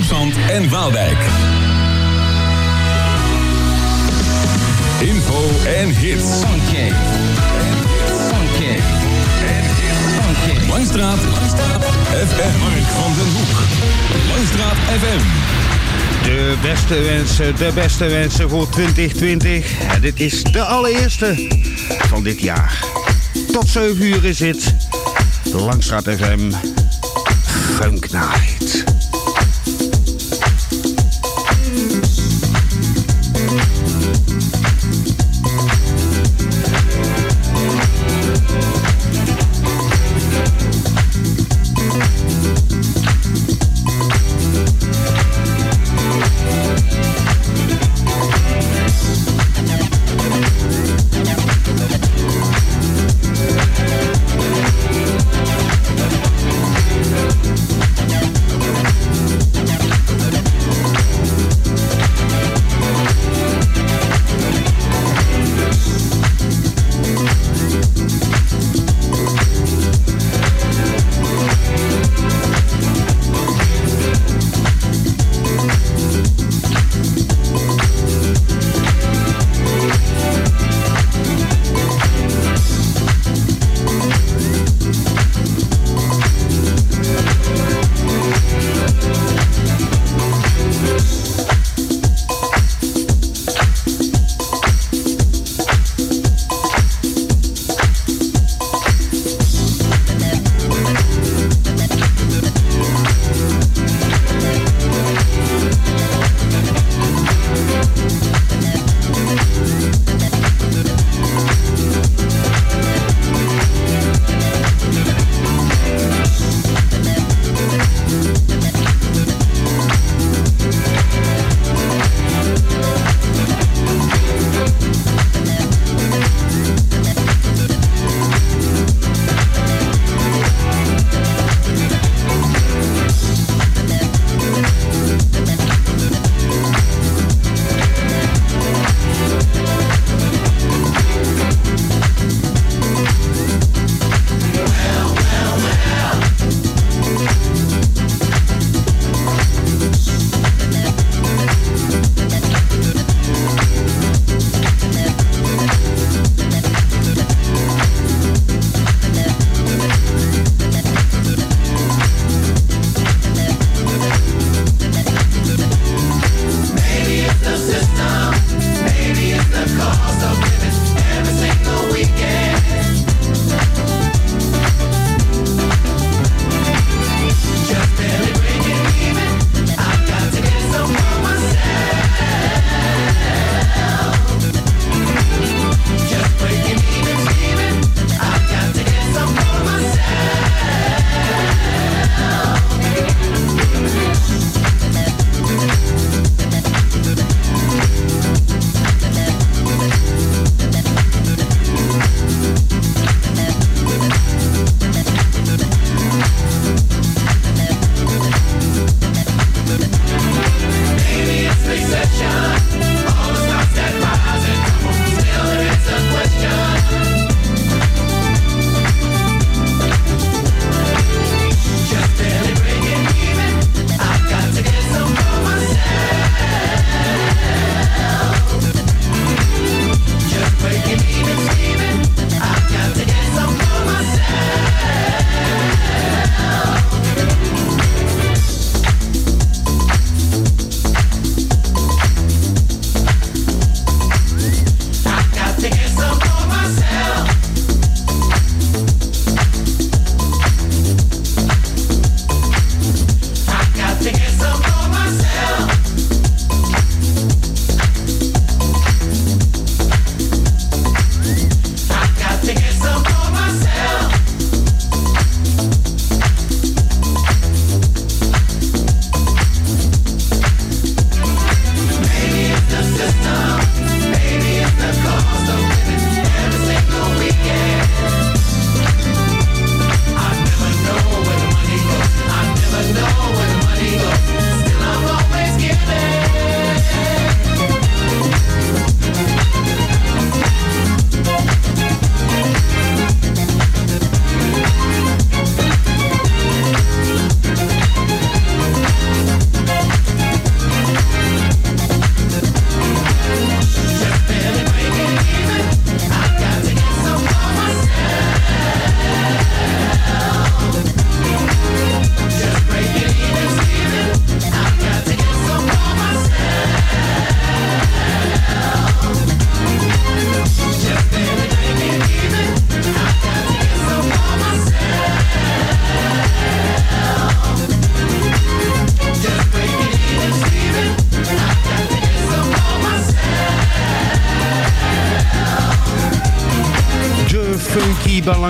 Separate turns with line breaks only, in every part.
en Waalwijk. Info en hits.
Funky. Funky. Funky.
Langstraat. Langstraat. FM. Mark van den Hoek. Langstraat FM.
De beste wensen, de beste wensen voor 2020. En dit is de allereerste van dit jaar. Tot 7 uur is het. Langstraat FM. Funk Night.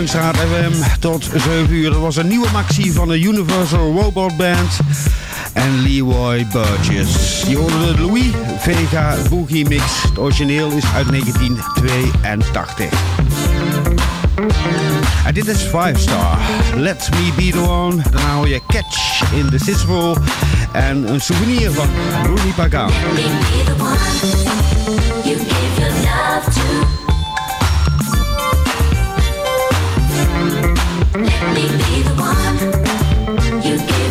Langstraat FM tot 7 uur. Dat was een nieuwe maxi van de Universal Robot Band en Leroy Burgess. Je hoorde de Louis Vega Boogie Mix. Het origineel is uit 1982. En dit is 5 Star. Let Me Be The One. Daarna hoor je Catch in the Sizzle. En een souvenir van Rooney Pagan.
Me be the one you give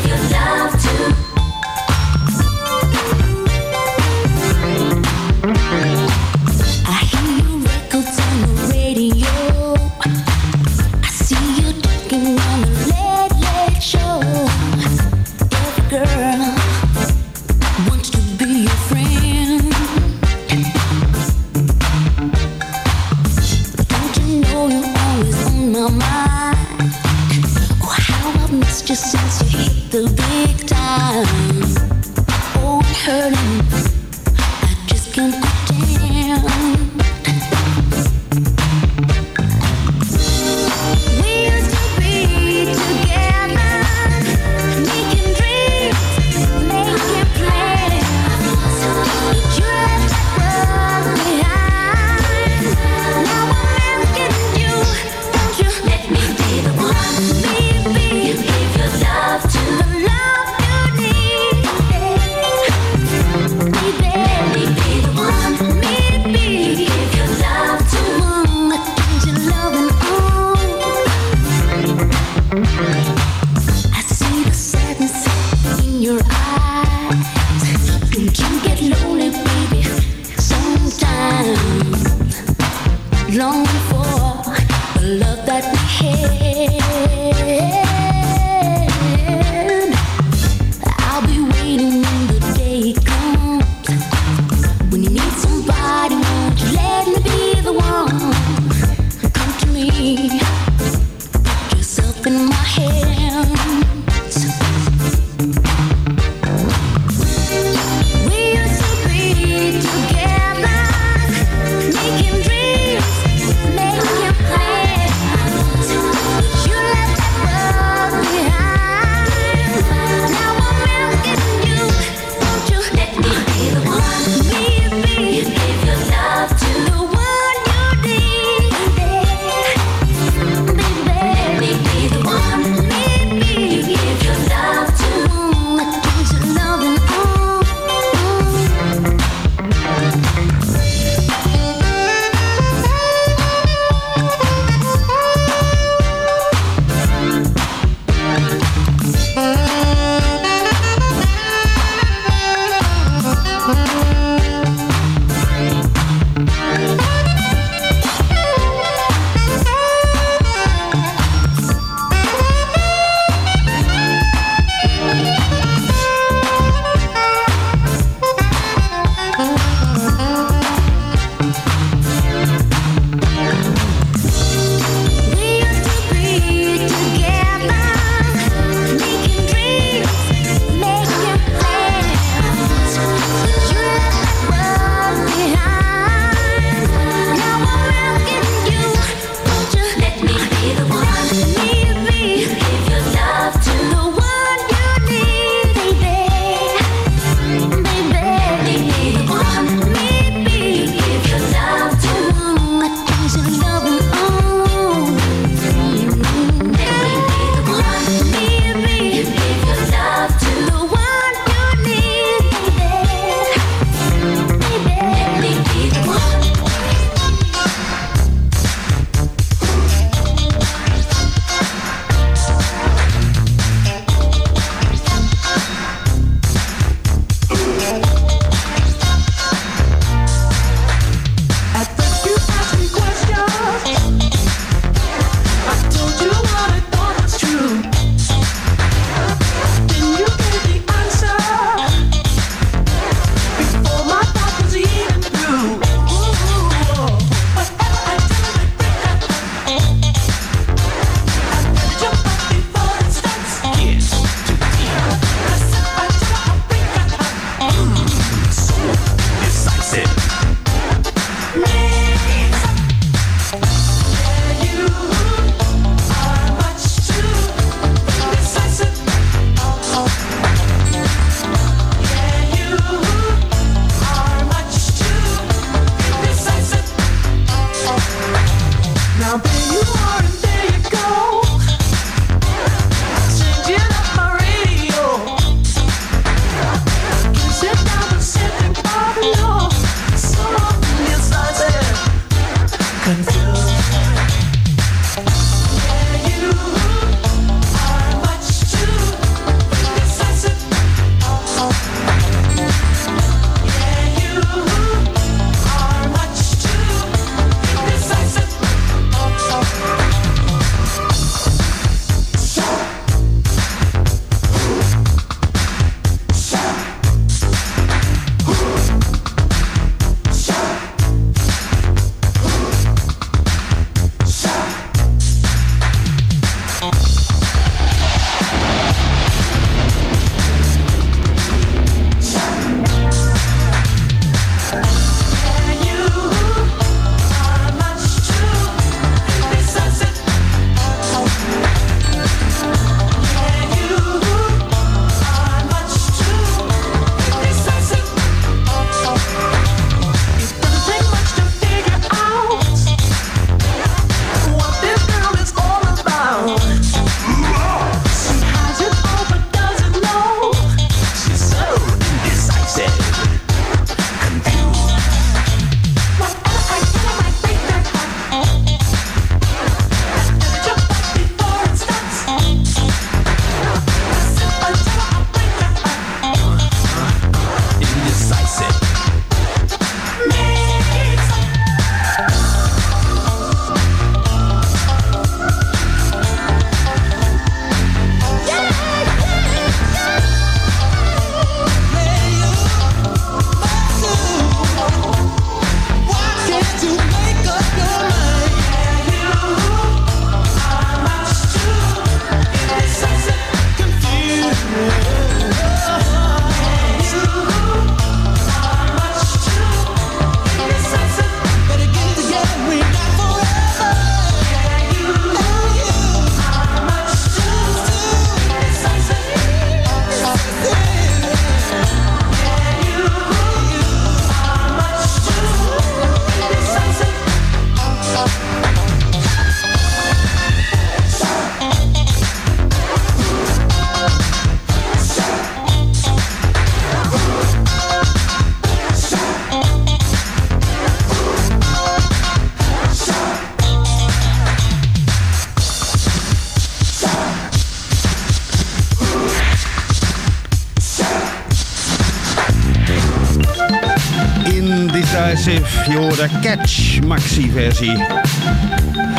hoorde Catch Maxi versie.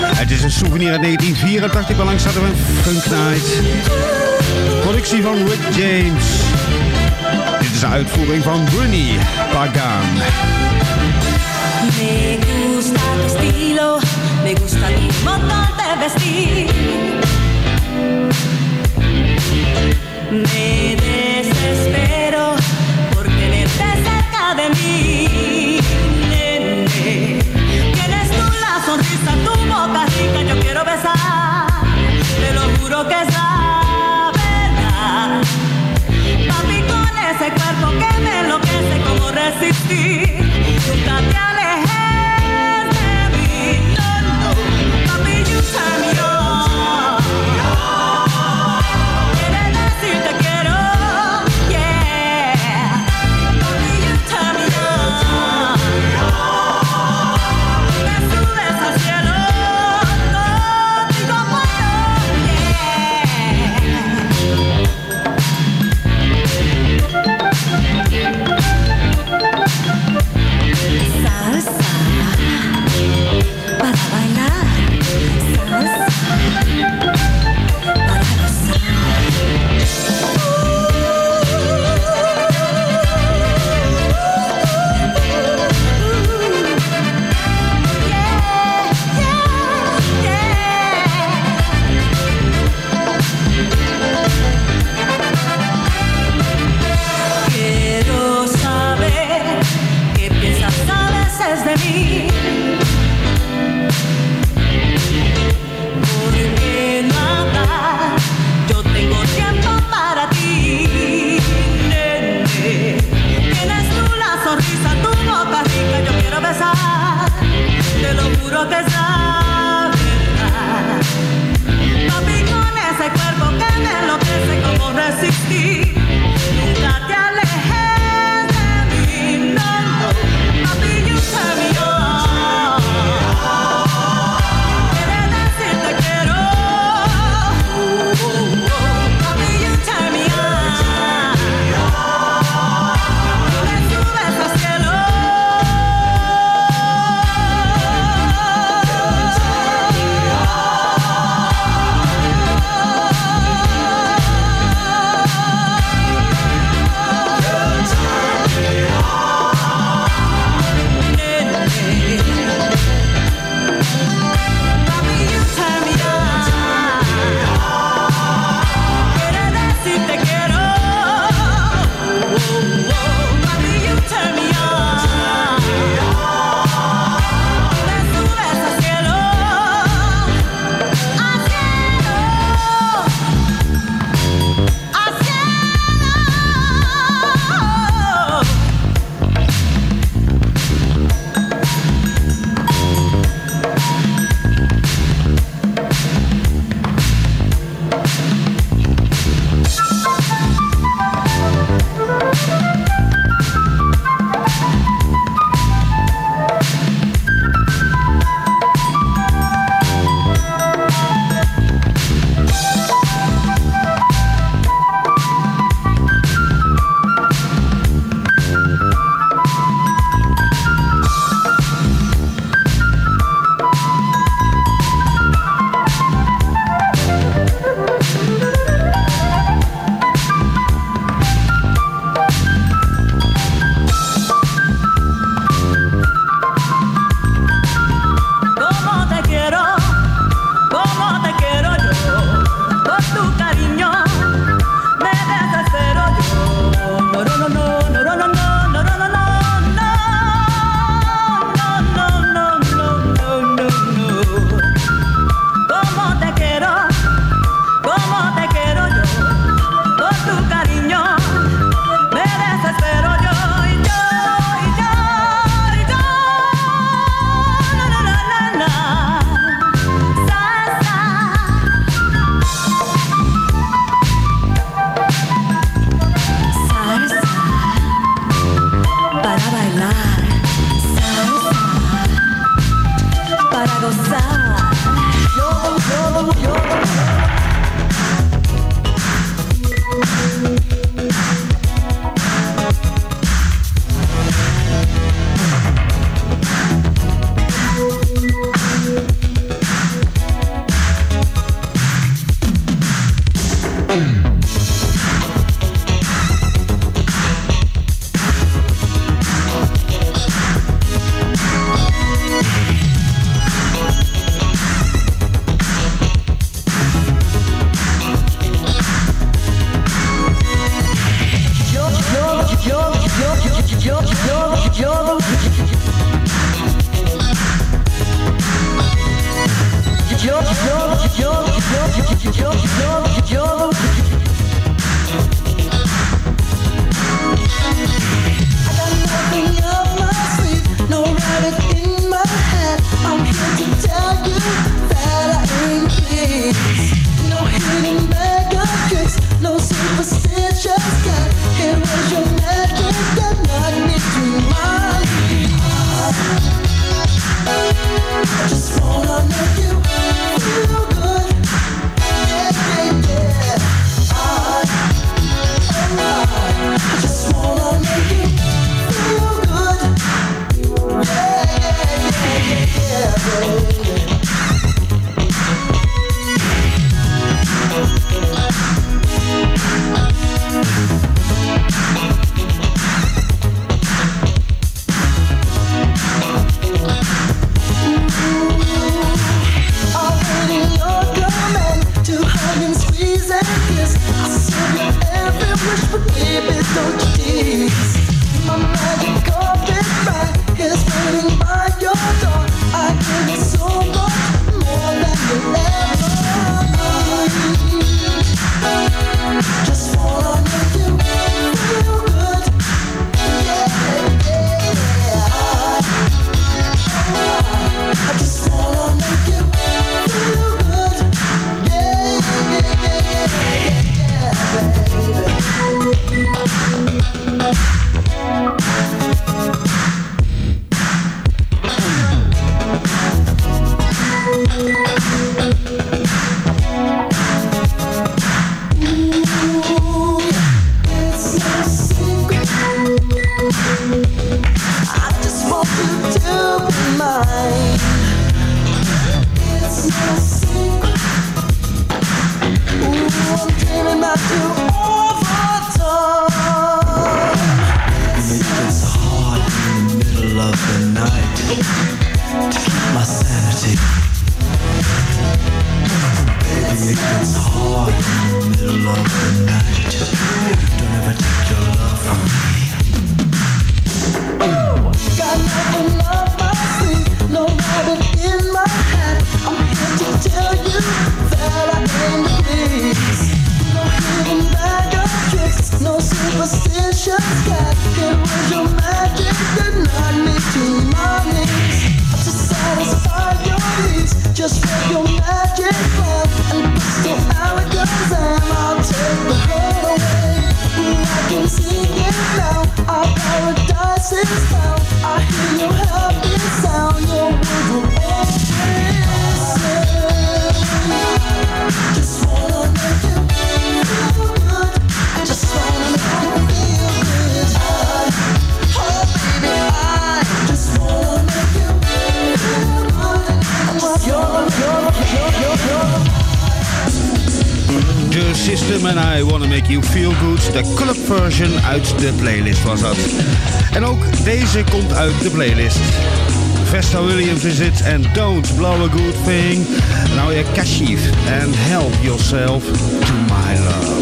Het is een souvenir uit 1984. Belangs hadden we een Funk Night. Productie van Rick James. Dit is een uitvoering van Bruni Pagan.
Me gusta estilo, me gusta
existir. this I hear
System and I Wanna Make You Feel Good. De clubversion uit de playlist was dat. En ook deze komt uit de playlist. Vesta Williams is it and Don't Blow a Good Thing. Nou ja, Kashif and Help Yourself to My Love.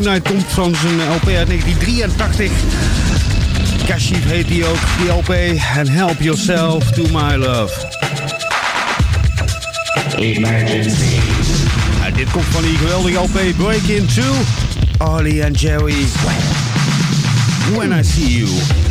Night komt van zijn LP uit 1983. Kashif heet die ook, die LP. And Help Yourself to My Love.
Emergency.
En dit komt van die geweldige LP Break Into. Ollie and Jerry. When I See You.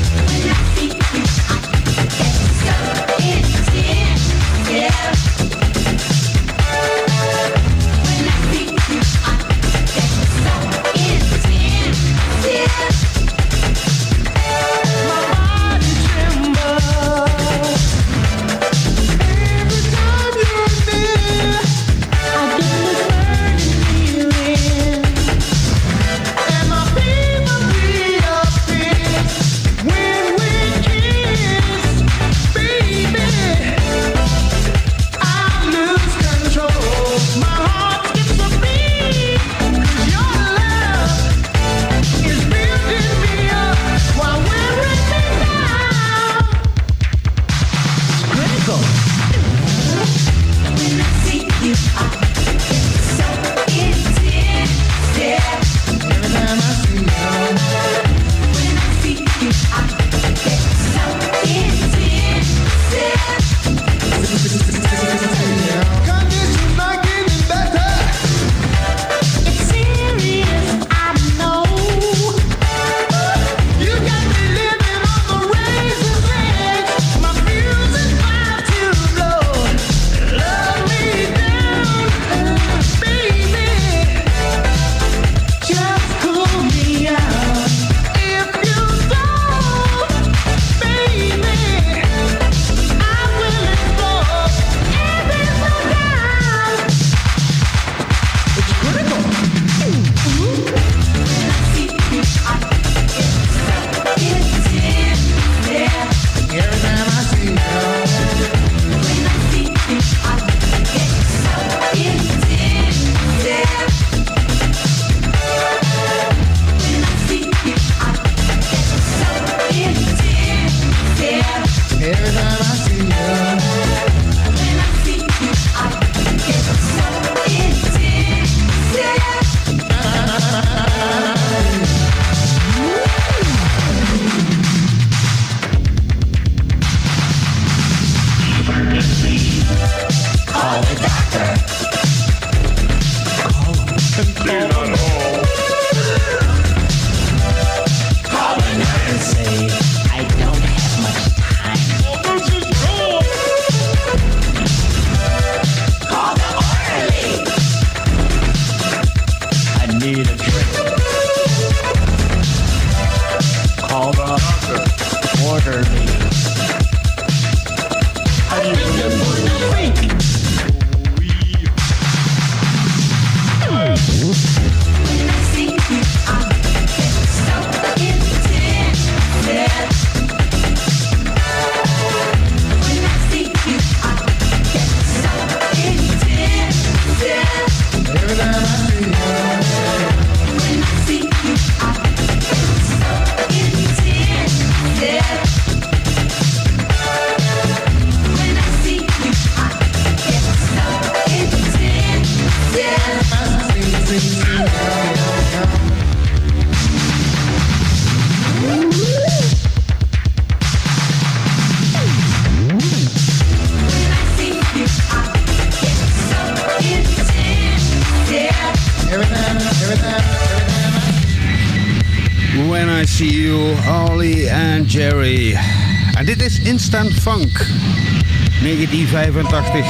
1985.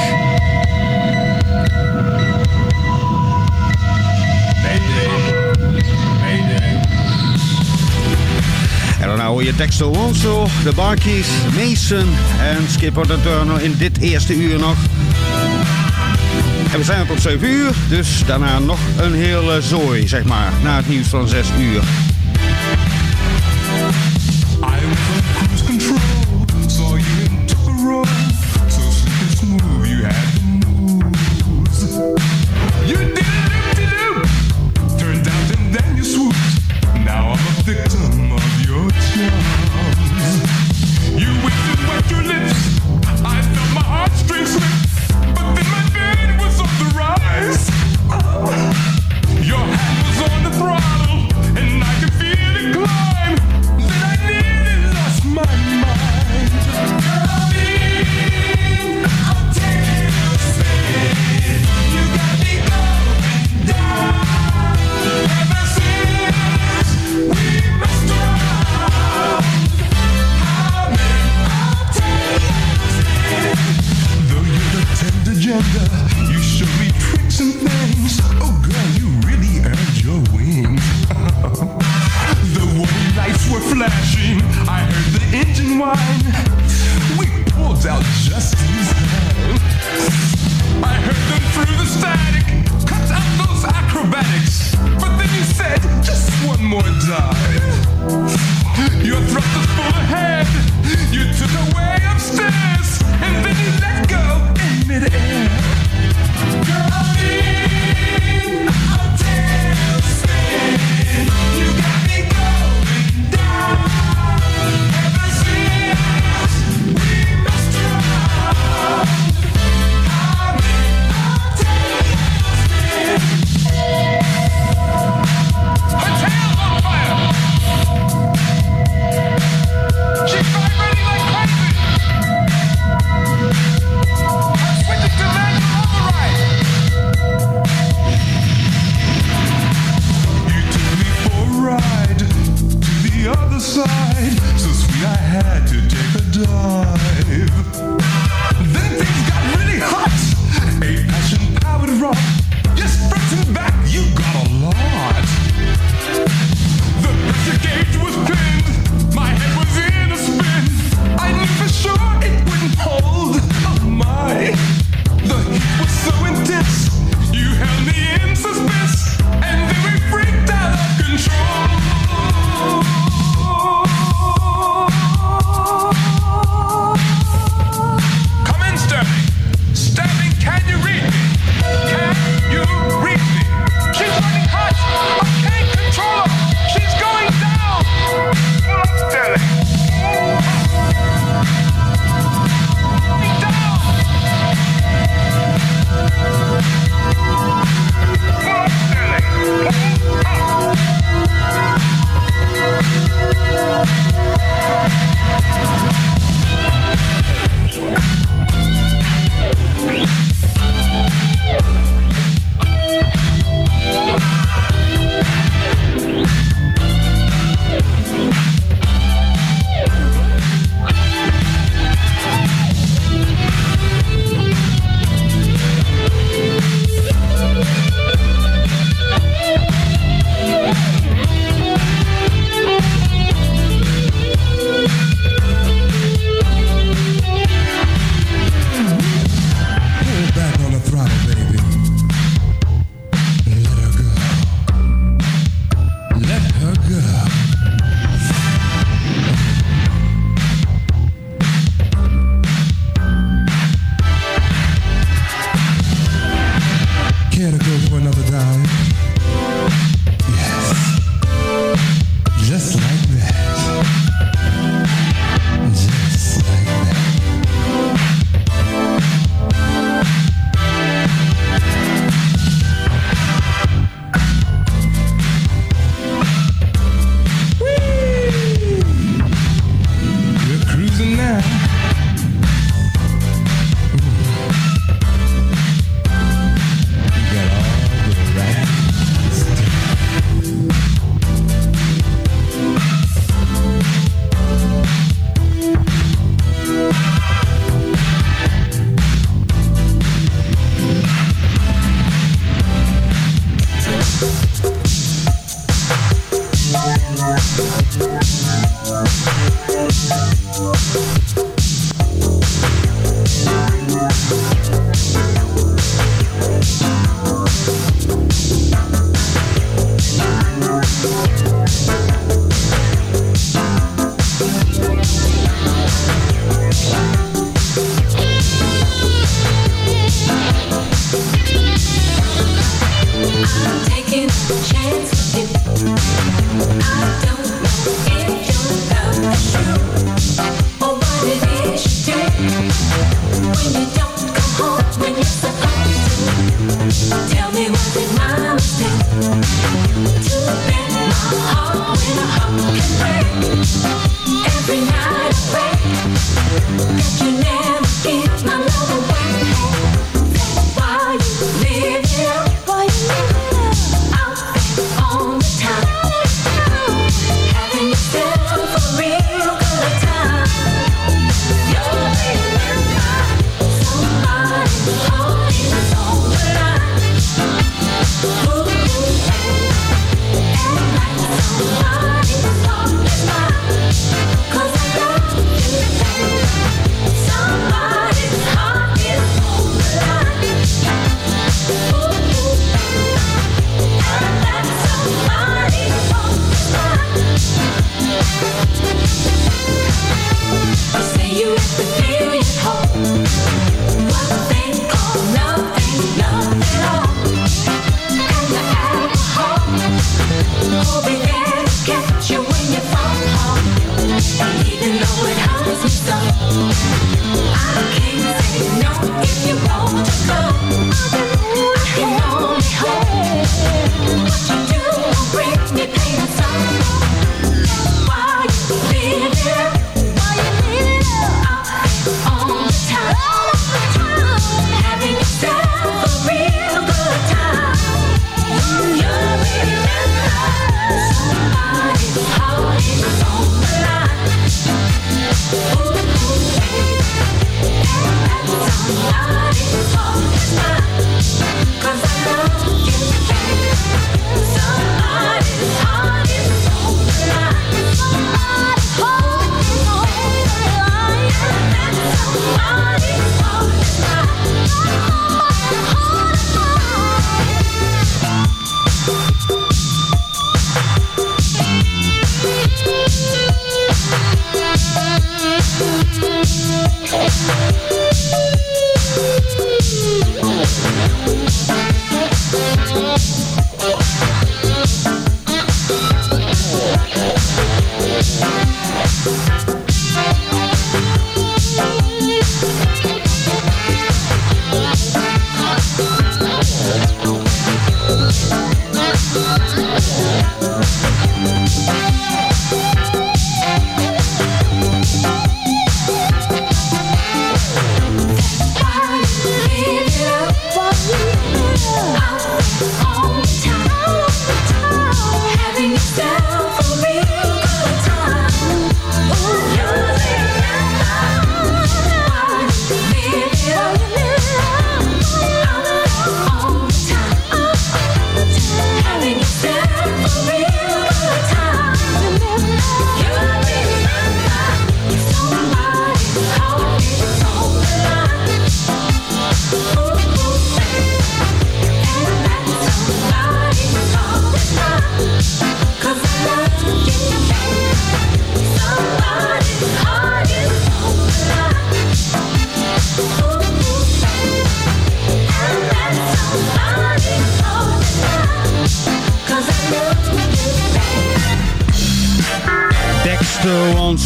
En dan hoor je Dexter Wonso, de Barkies, Mason en Skipper de Turner in dit eerste uur nog. En we zijn er tot 7 uur, dus daarna nog een hele zooi, zeg maar, na het nieuws van 6 uur.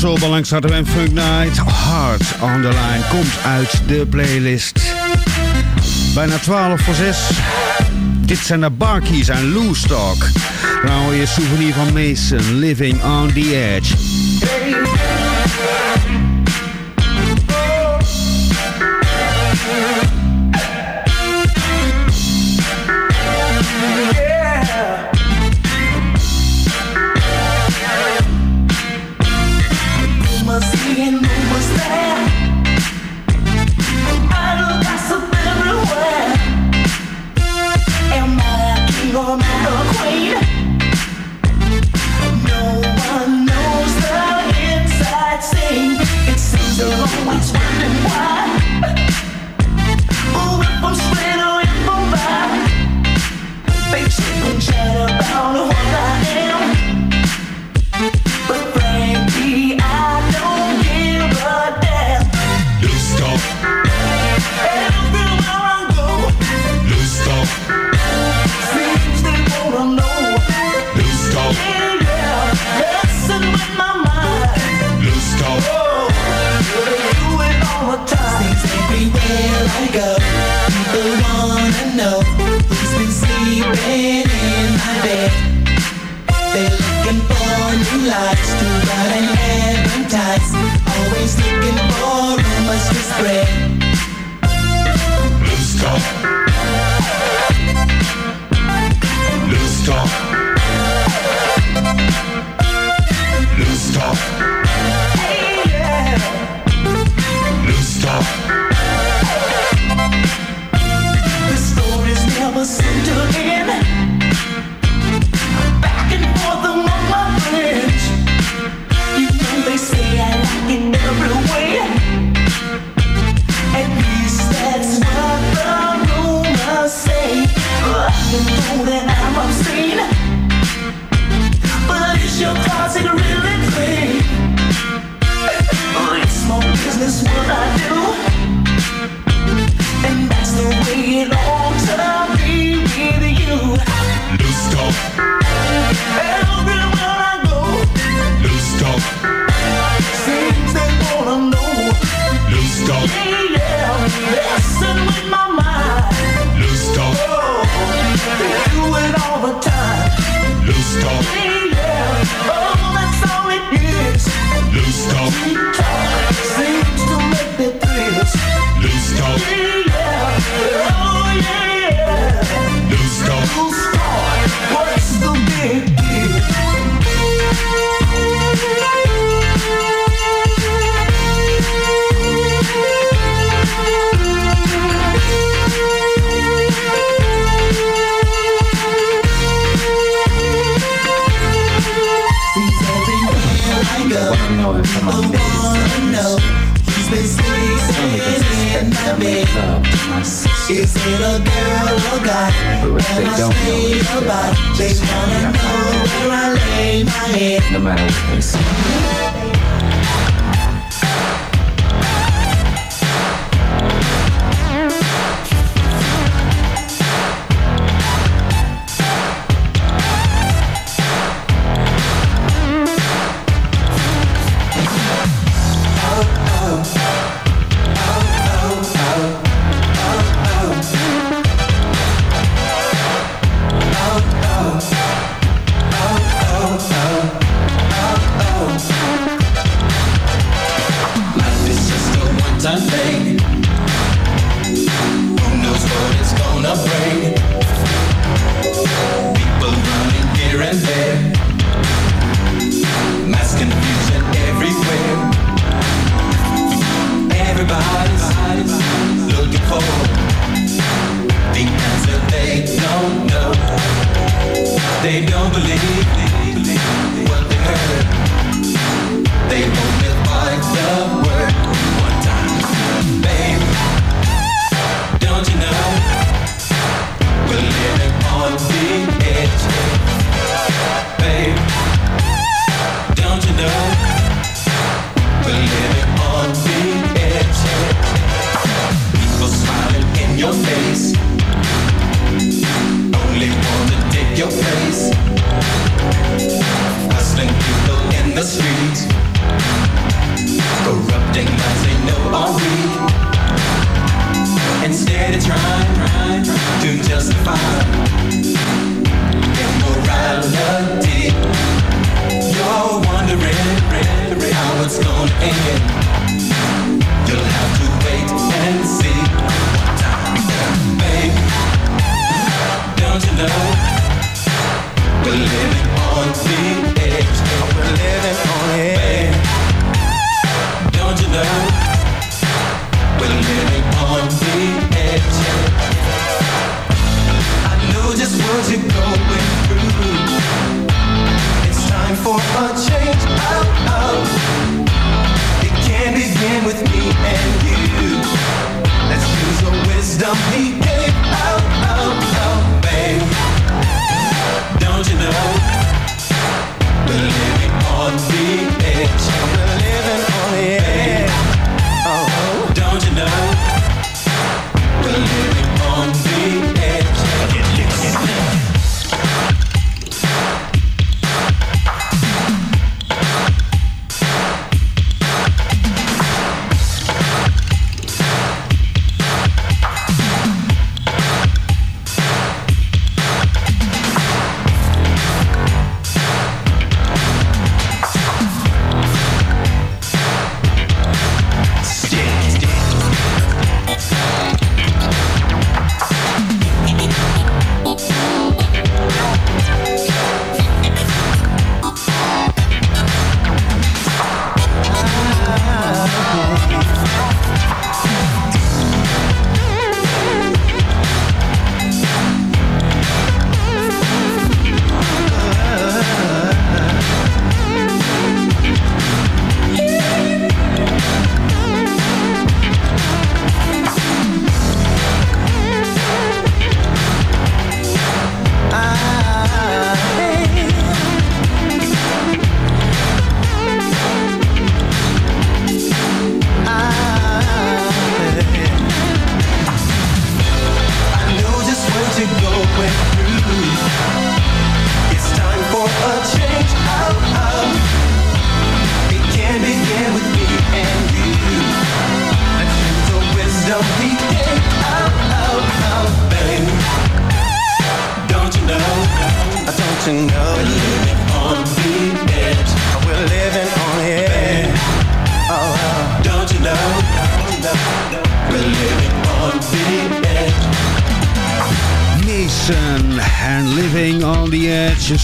Soul Balance hadden en Funk Night. Hard on the Line komt uit de playlist. Bijna 12 voor 6. Dit zijn de Barkies en Loose Talk. Dan je souvenir van Mason, Living on the Edge.
head,
no matter what.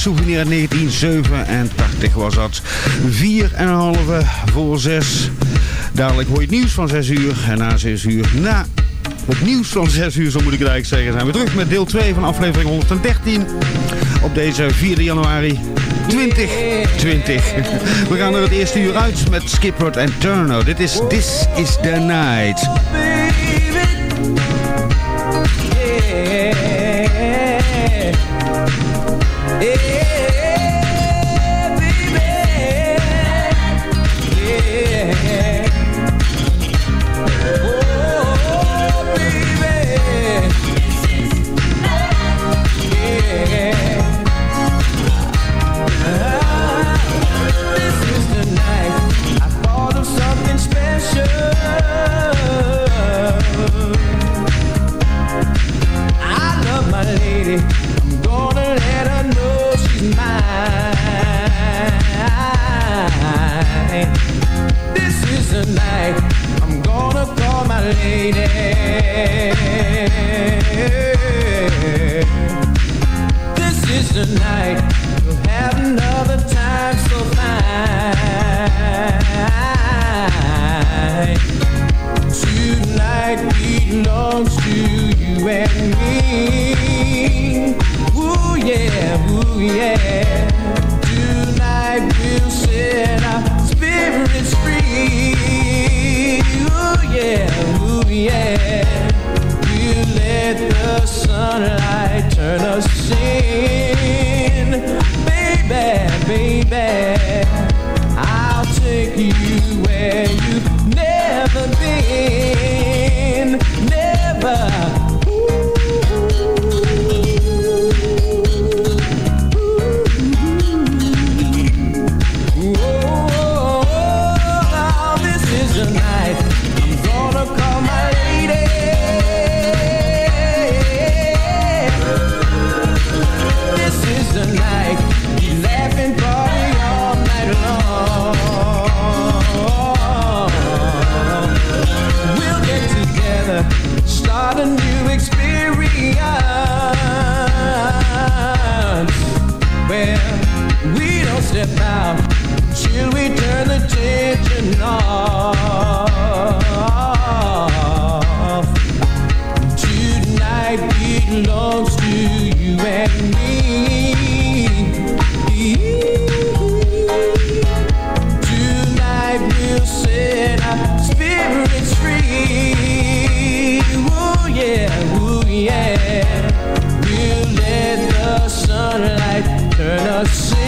Souvenir 1987 was dat. 4,5 voor 6. Dadelijk hoor je het nieuws van 6 uur. En na 6 uur, na het nieuws van 6 uur, zo moet ik het eigenlijk zeggen, zijn we terug met deel 2 van aflevering 113. Op deze 4 januari 2020. We gaan er het eerste uur uit met Skipper en Turno. Dit is This is the Night.
I
see.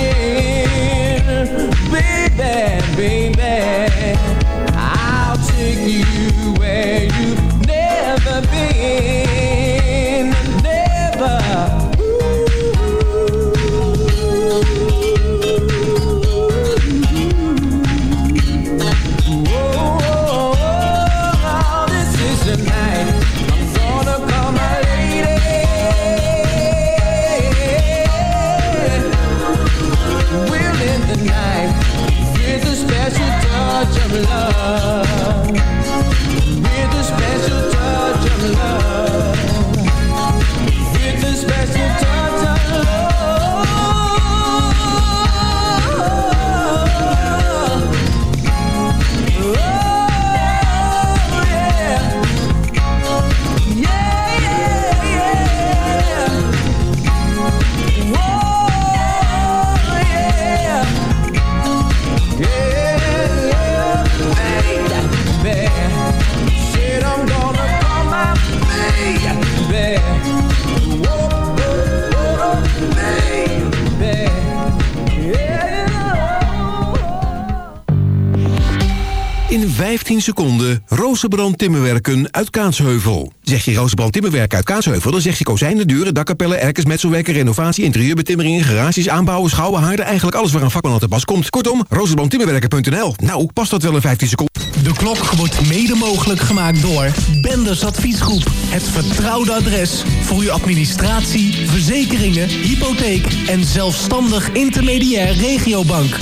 Rozenbrand Timmerwerken uit Kaatsheuvel. Zeg je Rozenbrand Timmerwerken uit Kaatsheuvel, dan zeg je kozijnen, deuren, dakkapellen, erkers, metselwerken, renovatie, interieurbetimmeringen, garages, aanbouwen, schouwen, haarden, eigenlijk alles waar een vakman aan te pas komt. Kortom, rozenbrandtimmerwerken.nl. Nou, past dat wel in 15 seconden?
De klok wordt mede mogelijk gemaakt door Benders Adviesgroep. Het vertrouwde adres voor uw administratie, verzekeringen, hypotheek en zelfstandig intermediair regiobank.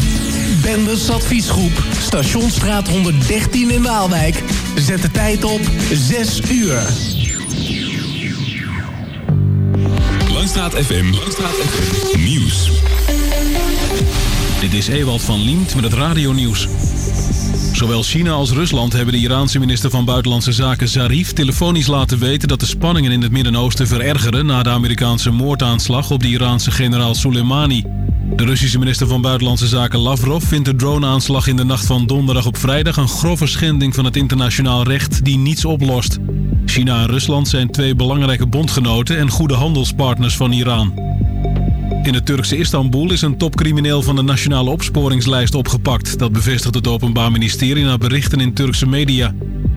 Benders Adviesgroep, Stationsstraat 113 in Waalwijk. Zet de tijd op 6 uur.
Langstraat FM. Langstraat FM. Nieuws. Dit is Ewald van Liemt met het radionieuws. Zowel China als Rusland hebben de Iraanse minister van Buitenlandse Zaken Zarif telefonisch laten weten dat de spanningen in het Midden-Oosten verergeren na de Amerikaanse moordaanslag op de Iraanse generaal Soleimani. De Russische minister van Buitenlandse Zaken Lavrov vindt de droneaanslag in de nacht van donderdag op vrijdag een grove schending van het internationaal recht die niets oplost. China en Rusland zijn twee belangrijke bondgenoten en goede handelspartners van Iran. In het Turkse Istanbul is een topcrimineel van de nationale opsporingslijst opgepakt. Dat bevestigt het Openbaar Ministerie na berichten in Turkse media.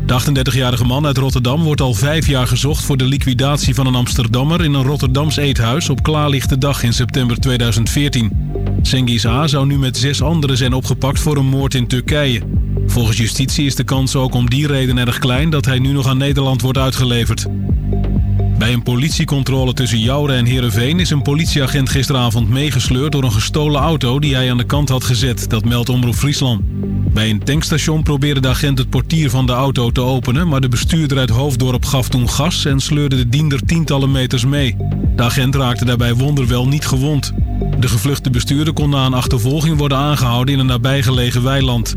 De 38-jarige man uit Rotterdam wordt al vijf jaar gezocht voor de liquidatie van een Amsterdammer in een Rotterdams eethuis op klaarlichte dag in september 2014. Cengiz A. zou nu met zes anderen zijn opgepakt voor een moord in Turkije. Volgens justitie is de kans ook om die reden erg klein dat hij nu nog aan Nederland wordt uitgeleverd. Bij een politiecontrole tussen Jouren en Heerenveen is een politieagent gisteravond meegesleurd door een gestolen auto die hij aan de kant had gezet. Dat meldt Omroep Friesland. Bij een tankstation probeerde de agent het portier van de auto te openen, maar de bestuurder uit Hoofddorp gaf toen gas en sleurde de diender tientallen meters mee. De agent raakte daarbij wonderwel niet gewond. De gevluchte bestuurder kon na een achtervolging worden aangehouden in een nabijgelegen weiland.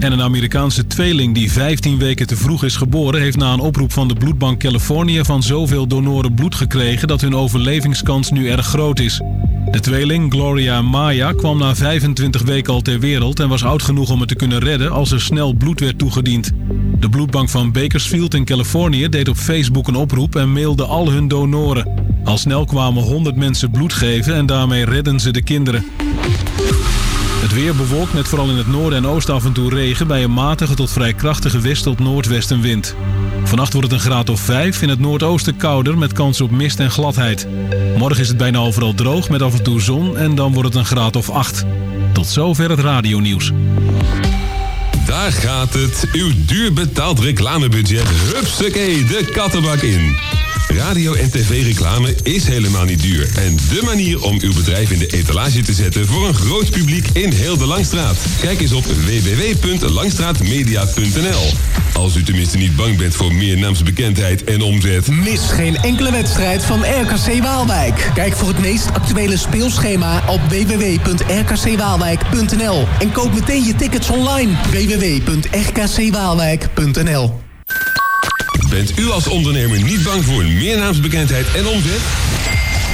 En een Amerikaanse tweeling die 15 weken te vroeg is geboren... heeft na een oproep van de bloedbank Californië van zoveel donoren bloed gekregen... dat hun overlevingskans nu erg groot is. De tweeling, Gloria Maya, kwam na 25 weken al ter wereld... en was oud genoeg om het te kunnen redden als er snel bloed werd toegediend. De bloedbank van Bakersfield in Californië deed op Facebook een oproep... en mailde al hun donoren. Al snel kwamen 100 mensen bloed geven en daarmee redden ze de kinderen. Het weer bewolkt met vooral in het noorden en oosten af en toe regen... bij een matige tot vrij krachtige west- tot noordwestenwind. Vannacht wordt het een graad of 5, in het noordoosten kouder met kans op mist en gladheid. Morgen is het bijna overal droog met af en toe zon en dan wordt het een graad of 8. Tot zover het radionieuws.
Daar gaat het. Uw duur betaald reclamebudget. Hupsakee, de kattenbak in. Radio- en tv-reclame is helemaal niet duur. En de manier om uw bedrijf in de etalage te zetten voor een groot publiek in heel de Langstraat. Kijk eens op www.langstraatmedia.nl. Als u tenminste niet bang bent voor meer naamsbekendheid en omzet.
Mis geen enkele wedstrijd van RKC Waalwijk. Kijk voor het meest actuele speelschema op www.rkcwaalwijk.nl. En koop meteen je tickets online. www.rkcwaalwijk.nl
Bent u als ondernemer niet bang voor meer naamsbekendheid en omzet?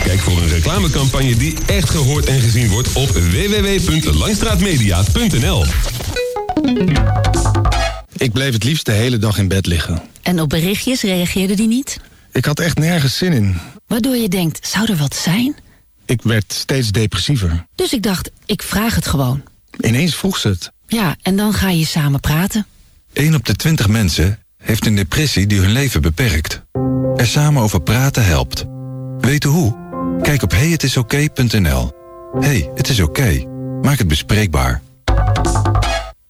Kijk voor een reclamecampagne die echt gehoord en gezien wordt op www.langstraatmedia.nl.
Ik bleef het liefst de hele dag in bed liggen.
En op berichtjes reageerde die niet?
Ik had echt nergens zin in.
Waardoor je denkt, zou er wat zijn?
Ik werd steeds depressiever.
Dus ik dacht, ik vraag het gewoon.
Ineens vroeg ze het.
Ja, en dan ga je samen praten.
1 op de 20 mensen heeft een depressie die hun leven beperkt. Er samen over praten helpt. Weten hoe? Kijk op heyhetisoké.nl. Hey, het is oké. Maak het bespreekbaar.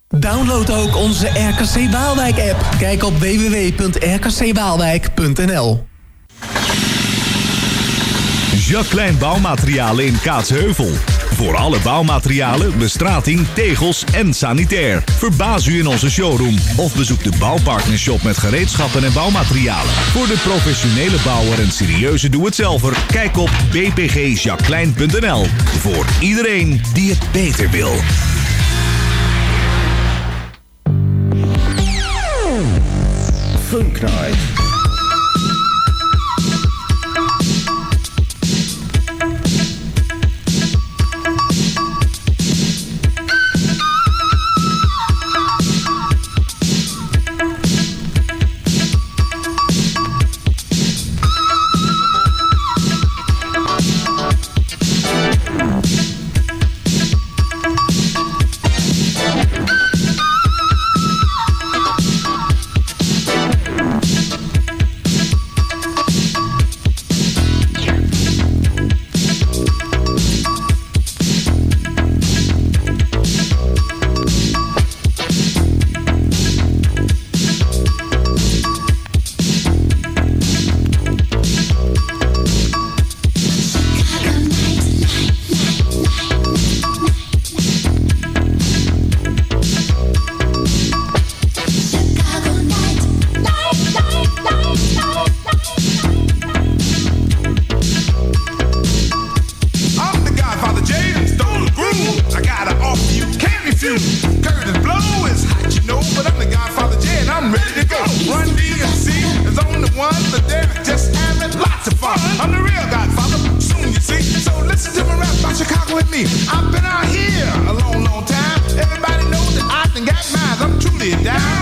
Download ook onze RKC Waalwijk app. Kijk op www.rkcwaalwijk.nl
Jacques Klein Bouwmaterialen in Kaatsheuvel. Voor alle bouwmaterialen, bestrating, tegels en sanitair. Verbaas u in onze showroom of bezoek de Bouwpartnershop met gereedschappen en bouwmaterialen. Voor de professionele bouwer en serieuze doe-het-zelver, kijk op bpgjacqueline.nl. Voor iedereen die het beter wil.
Funk
sit down.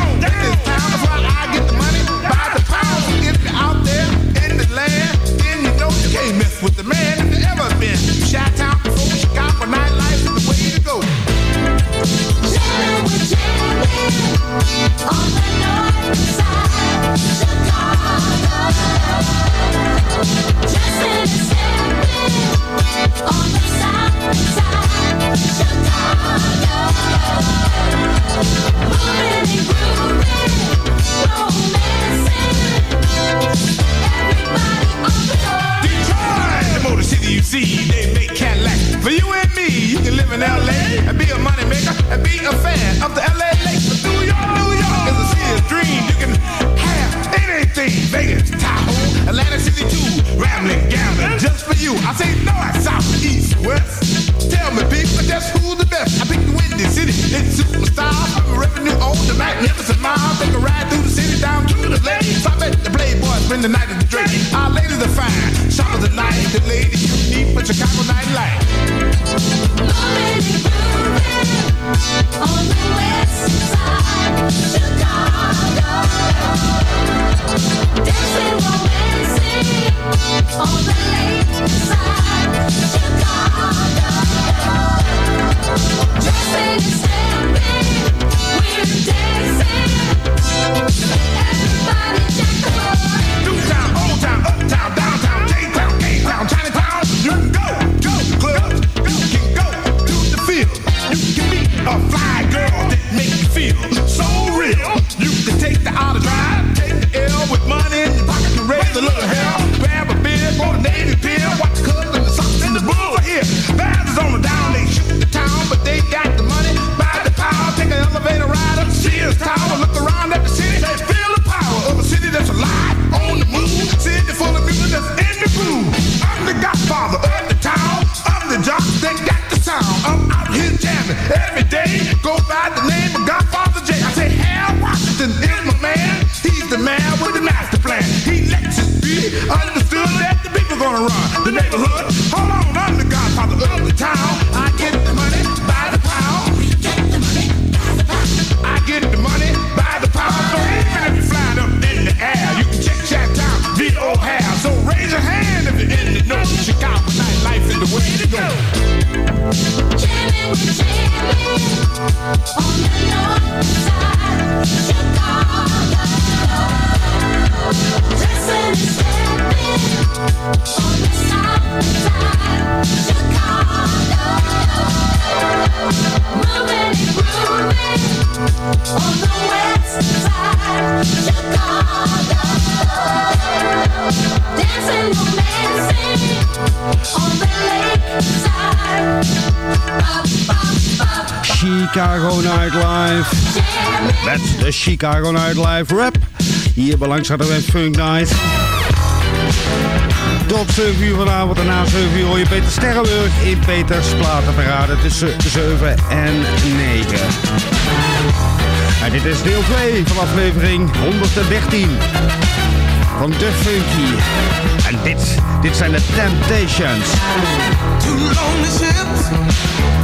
Chicago Night
Live Rap. Hier bij Langs Funk Night. Tot 7 uur vanavond en na 7 uur hoor je Peter Sterrenburg in Peters Platenparade tussen 7 en 9. En dit is deel 2 van aflevering 113 van The Funky. En dit, dit zijn de Temptations.
Too Two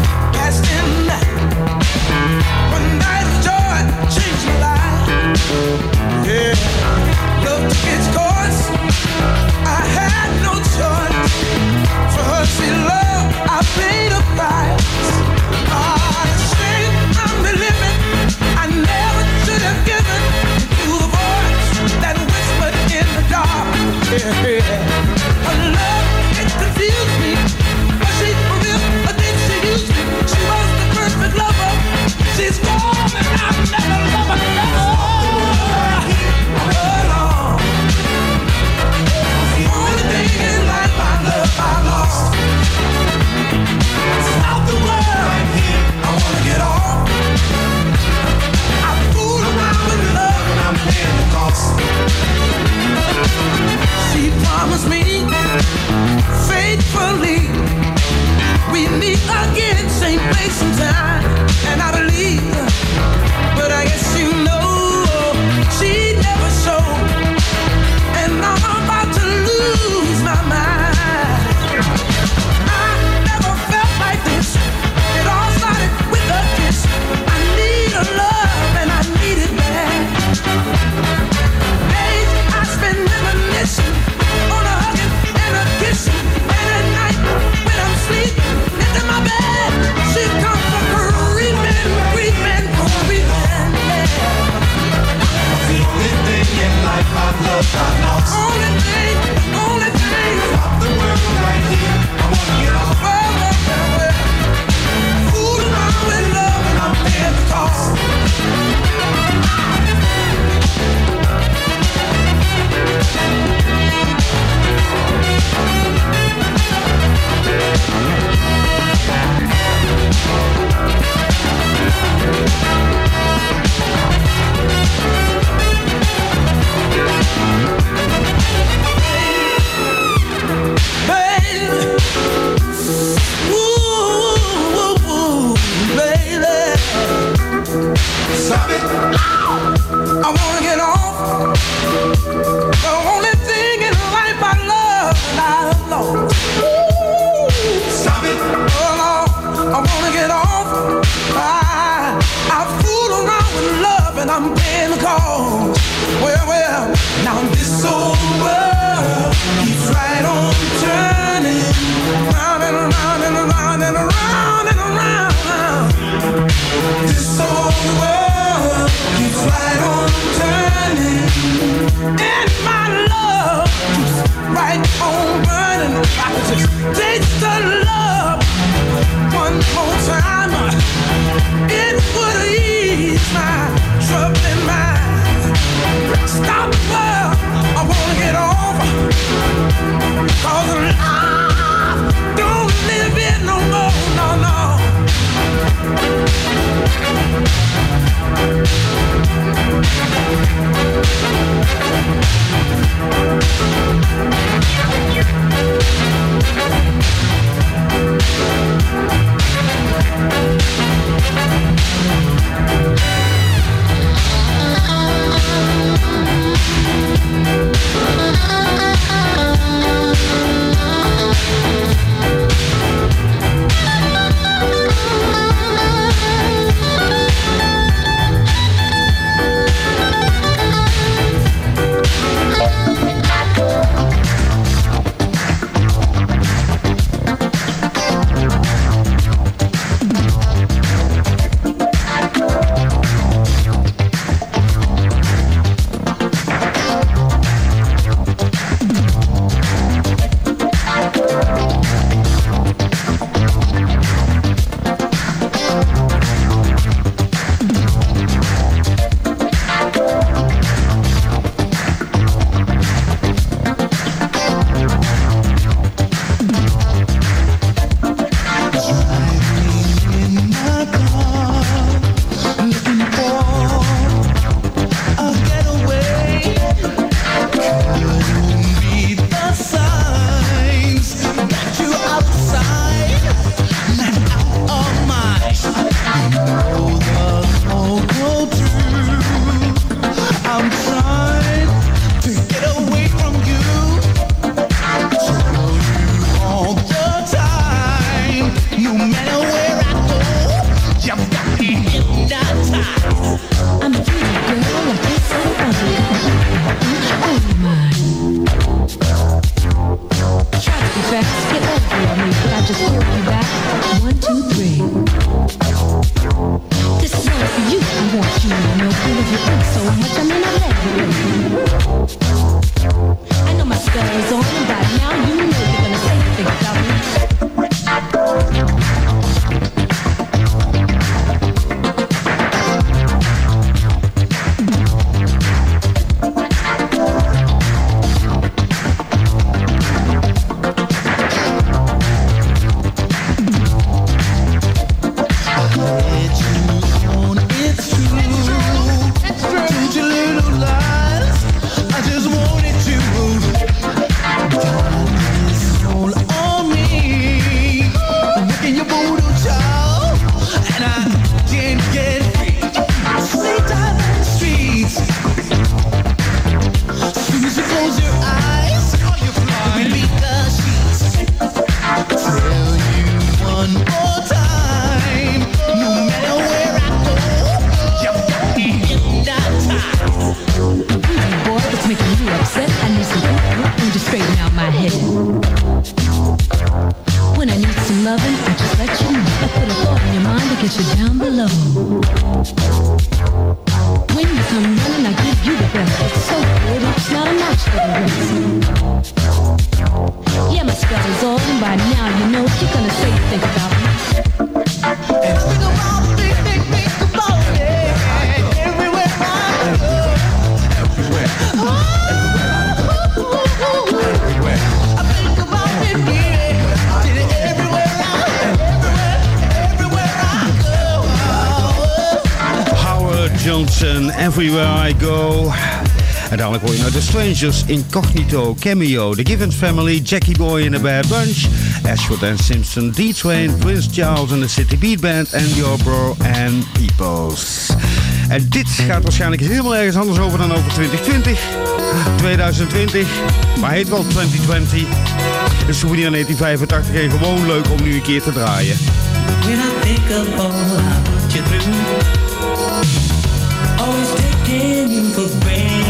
Avengers, Incognito, Cameo, The Given Family, Jackie Boy in a Bad Bunch, Ashford and Simpson, D-Train, Prince Charles and the City Beat Band and Your Bro and Peoples. En dit gaat waarschijnlijk helemaal ergens anders over dan over 2020. 2020, maar heet wel 2020. Een souvenir 1985 en gewoon leuk om nu een keer te draaien.
When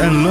and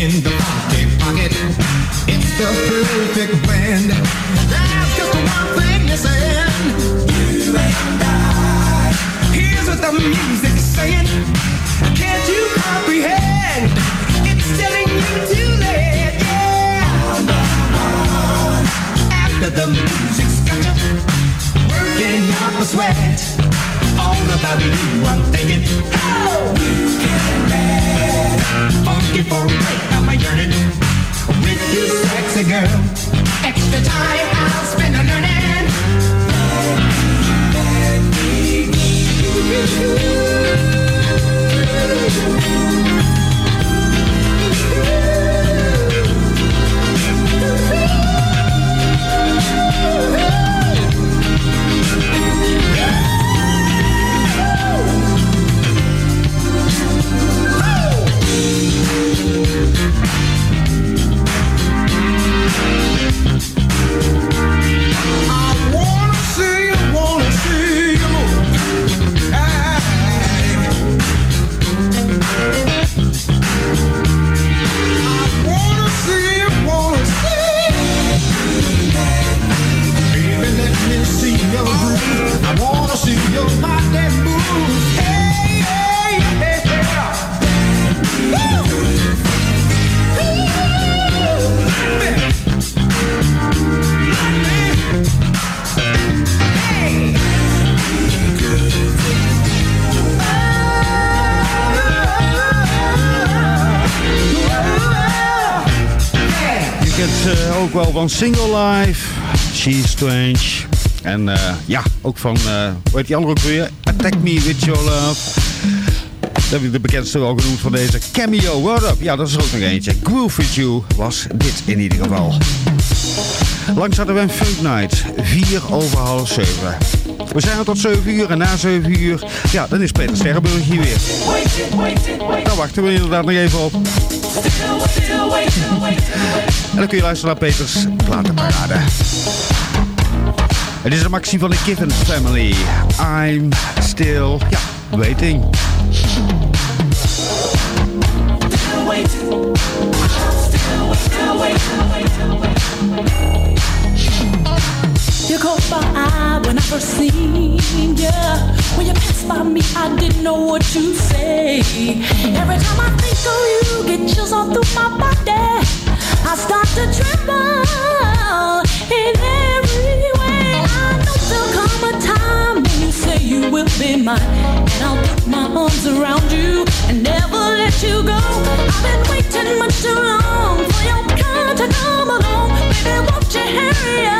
in the
pocket, pocket. It's the perfect blend. There's just one thing missing. You and I. Here's what the music's saying. Can't you comprehend? It's telling you to let, yeah. After the music's got you working up a sweat. All about you, I'm thinking. Oh. Funky for a break, I'm a yearning. With you, sexy girl. Extra time I'll spend a learning. I
ook wel van Single Life, She's Strange. En eh, ja, ook van, eh hoe heet die andere ook weer? Attack Me With Your Love. Dat heb ik de bekendste wel genoemd van deze. Cameo, What Up? Ja, dat is er ook nog eentje. Groove With You was dit in ieder geval. Langs hadden we een Funk Night. 4 over half 7. We zijn er tot 7 uur en na 7 uur, ja, dan is Peter Sterrenburg hier weer. Daar wachten we inderdaad nog even op. En dan kun je luisteren naar Peters platenparade. Het is een actie van de Givens Family. I'm still, ja, waiting.
You caught my eye when I first seen ya. When you passed by me, I didn't know what to say. Every time I think of you, get chills all through my body. I start to tremble in every way. I know there'll come a time when you say you will be mine, and I'll put my arms around you and never let you go. I've been waiting much too long for your kind to come along. Baby, won't you hurry up?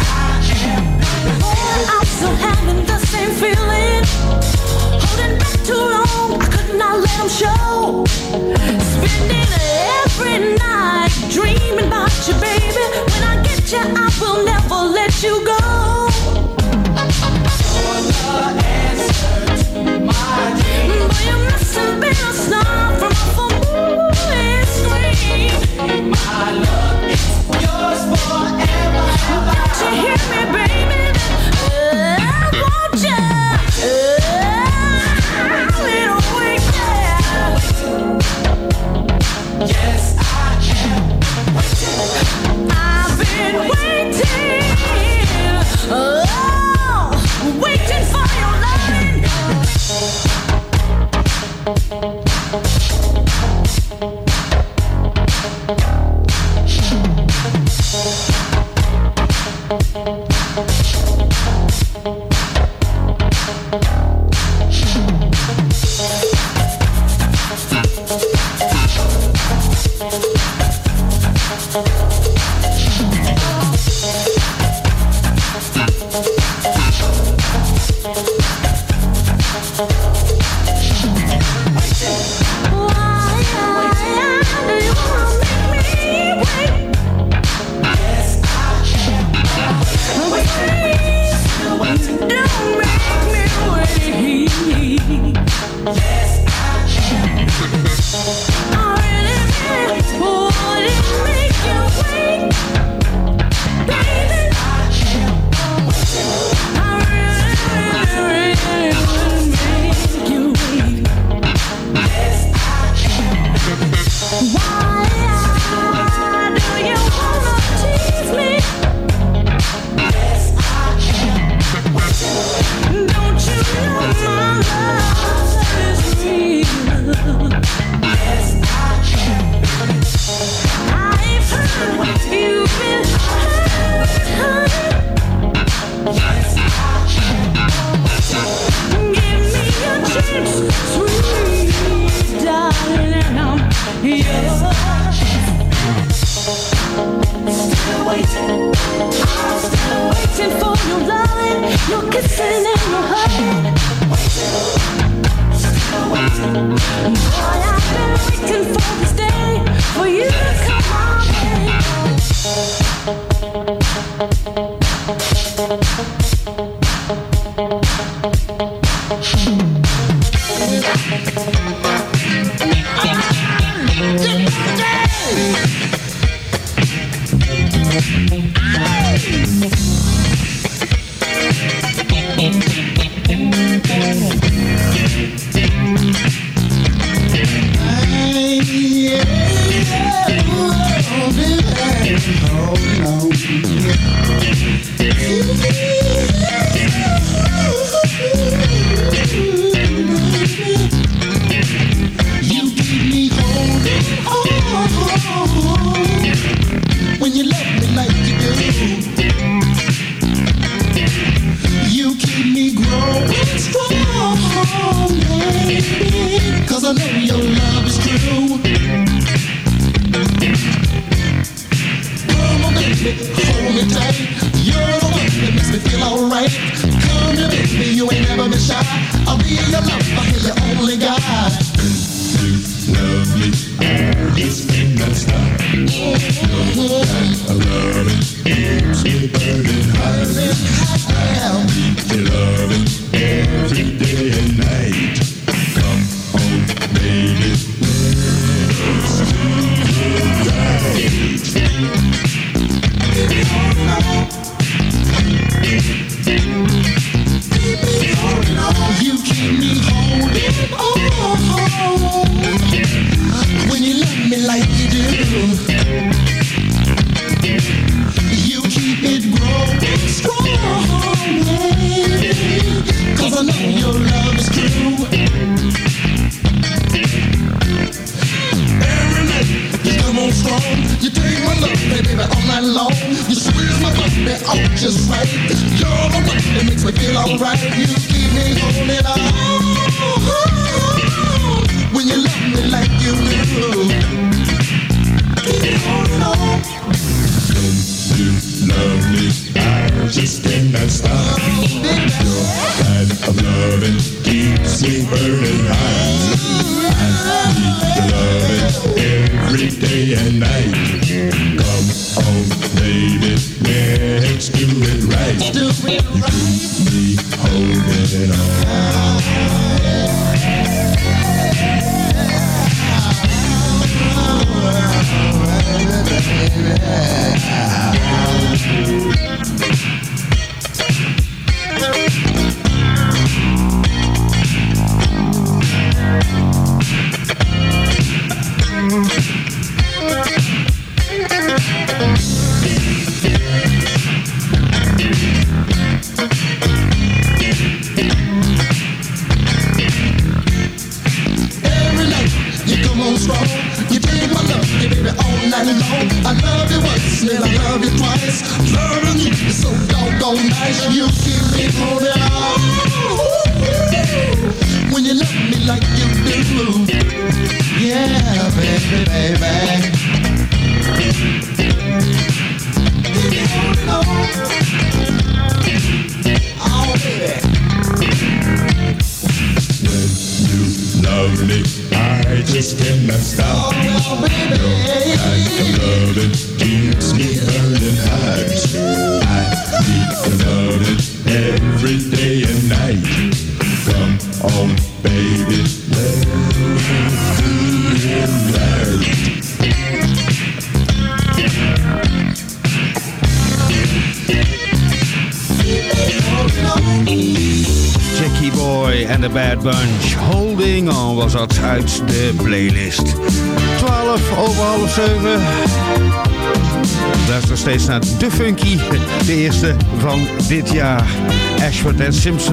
you go.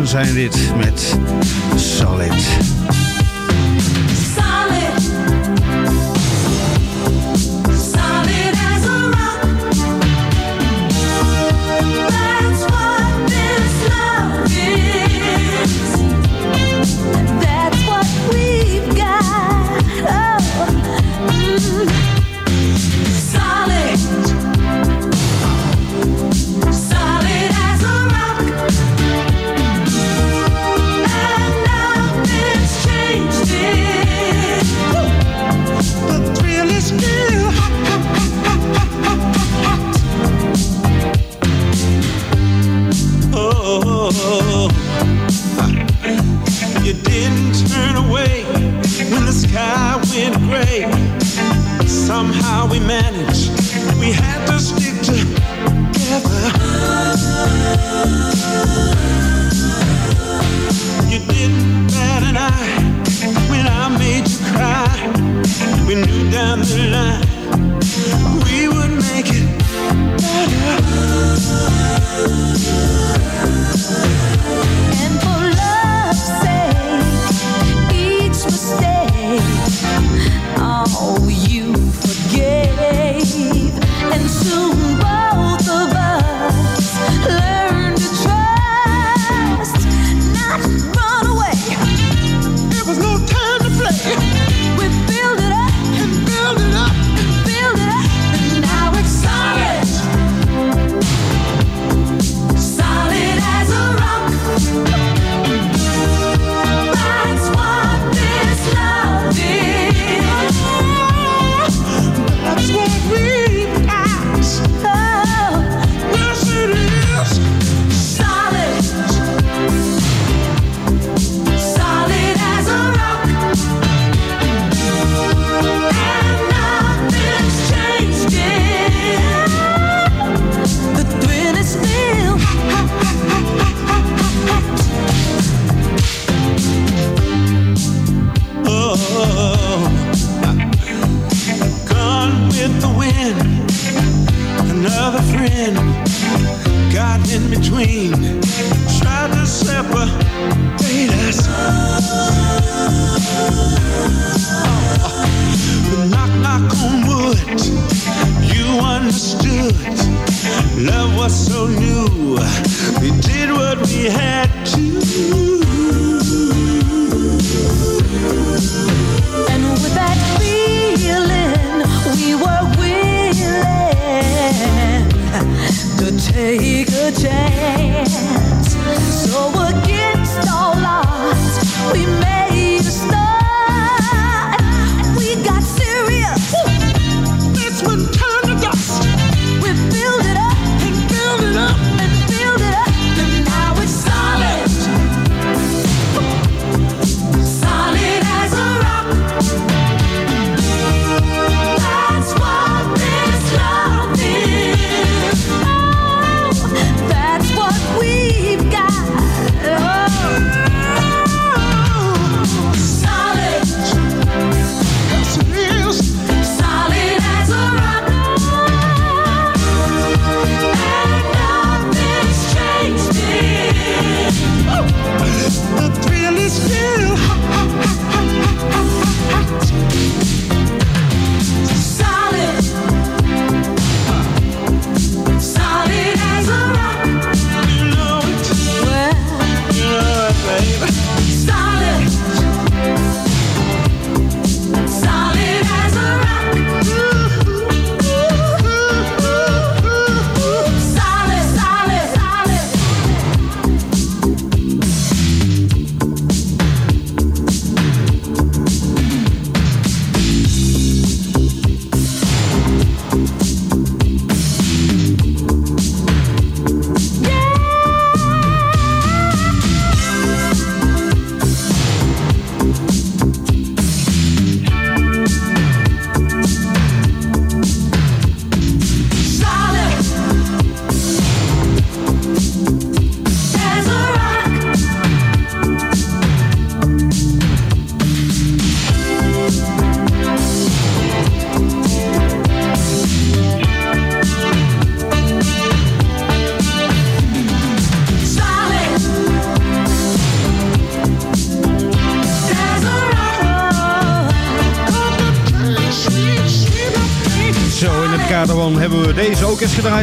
Zijn dit met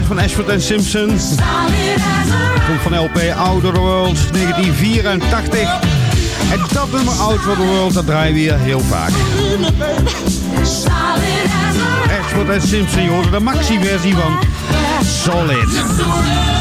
van Ashford en Simpson. Komt van LP Outer World 1984. En dat nummer Outer World, dat draaien we hier heel vaak. Ashford en Simpson, je de maxi-versie van Solid.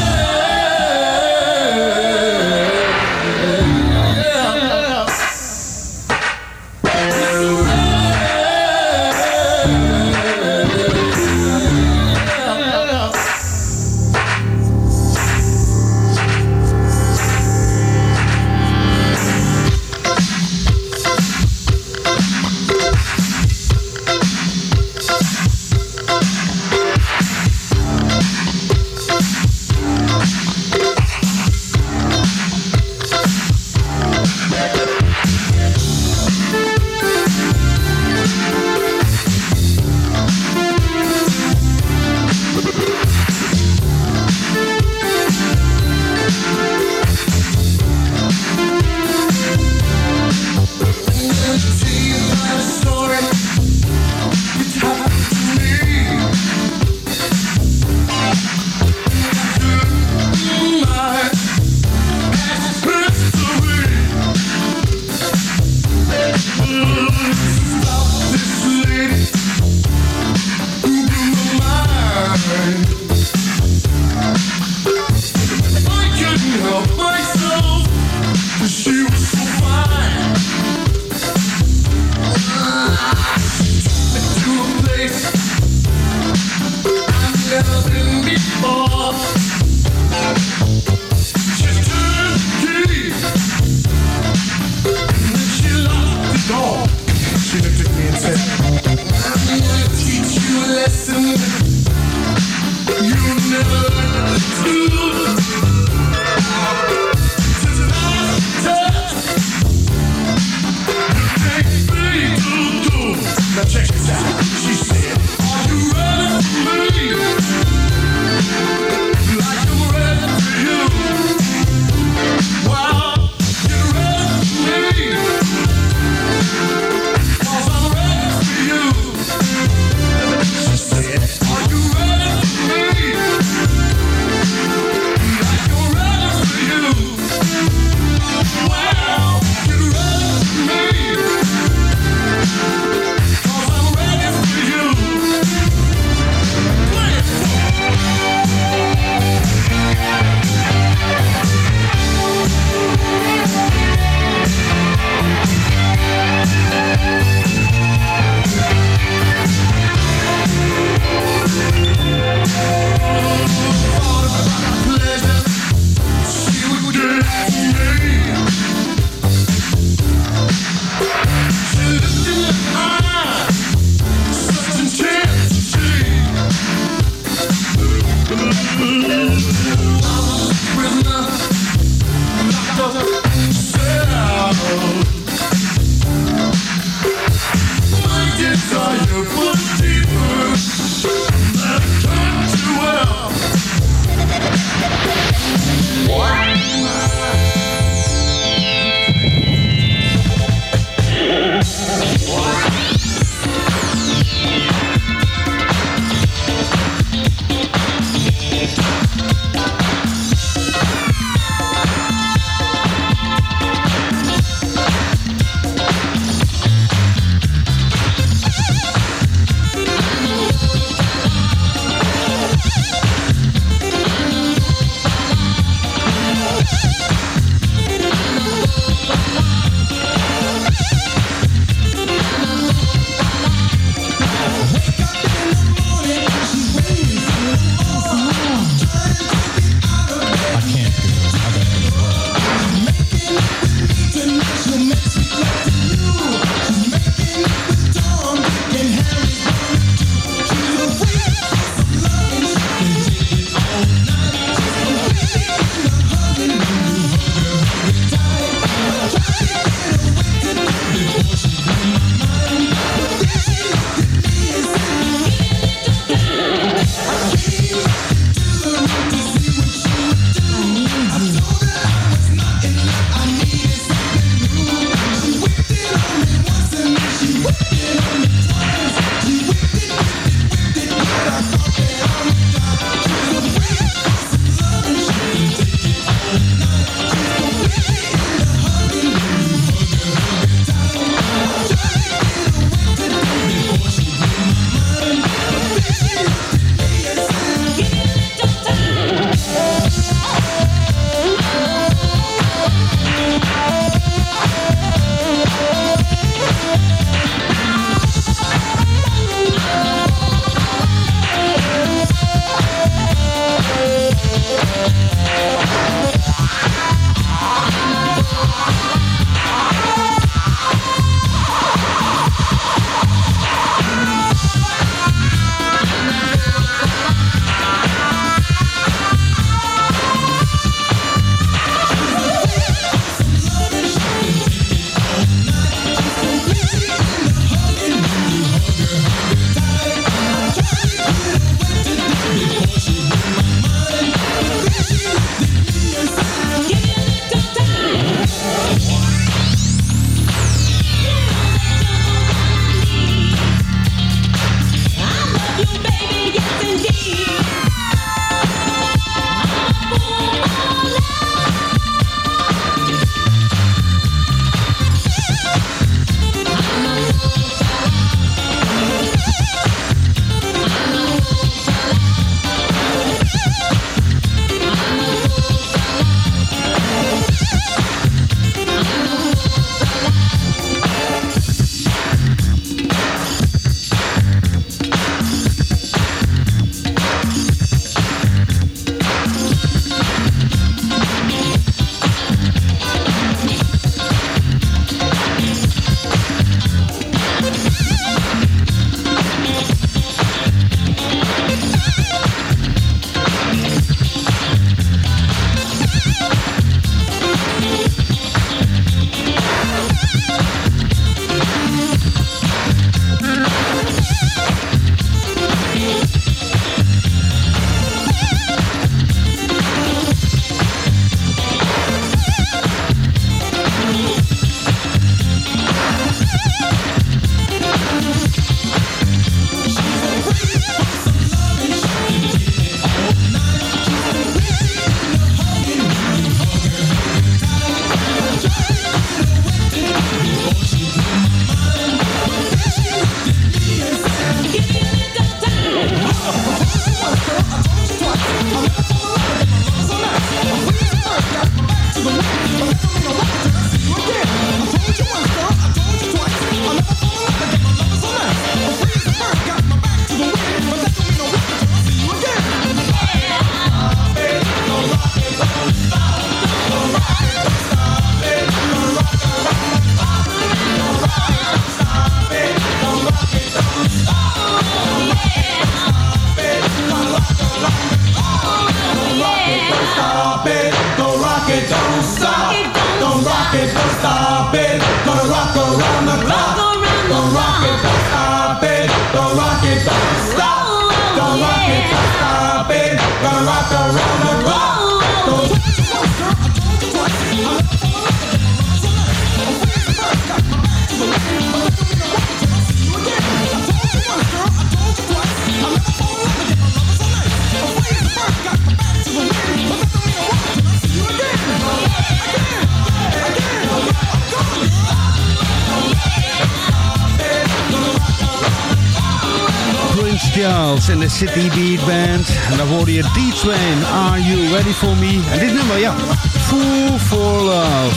City Beat Band. En dan hoorde je D-Train, Are You Ready For Me? En dit nummer, ja, Foo For Love.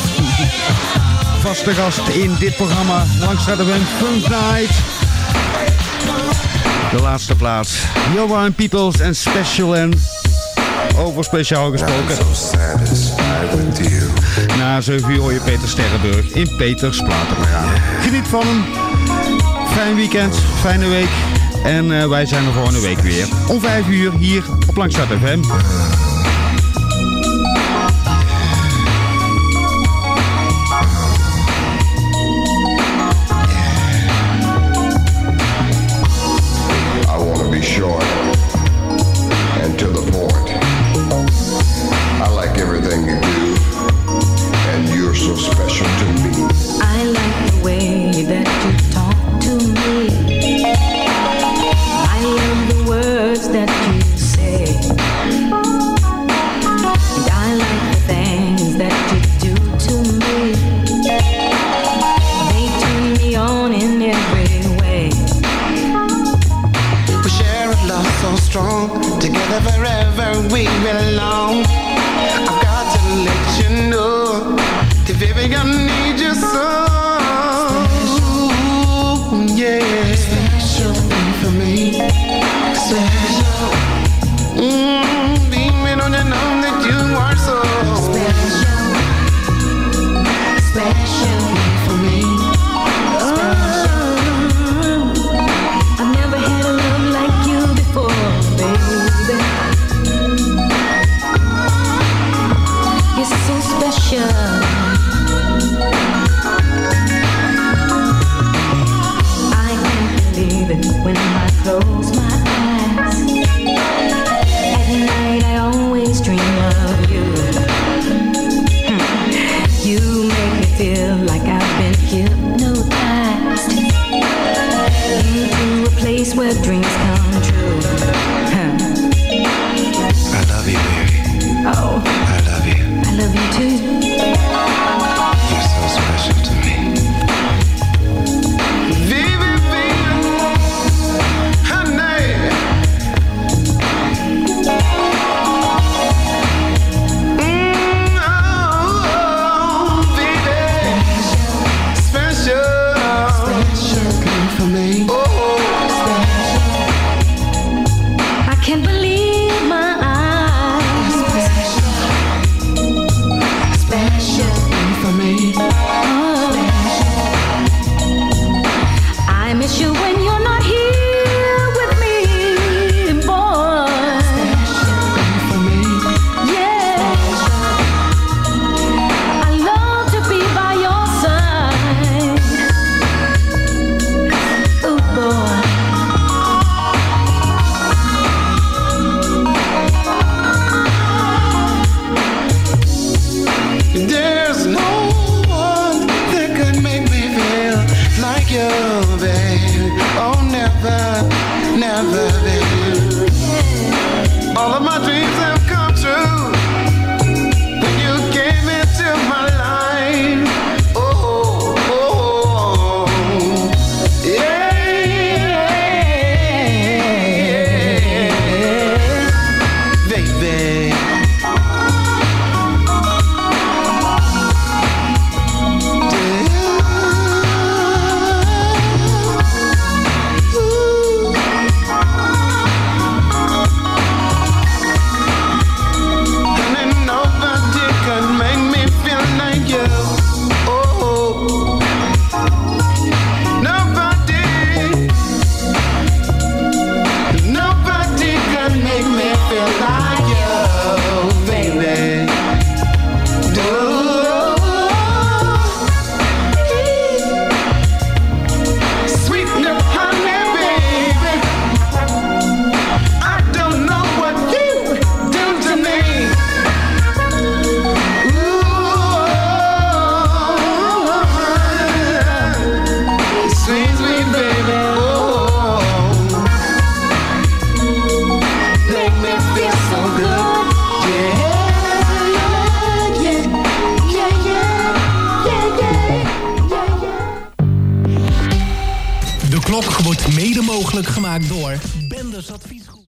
Vaste gast in dit programma, langs de Funk Night. De laatste plaats, Johan Peoples en Special en Over speciaal gesproken. Na 7 uur hoor je Peter Sterrenburg in Petersplaten. Geniet van hem. Fijn weekend, fijne week. En eh, wij zijn er volgende week weer. Om 5 uur hier op Langstraat FM.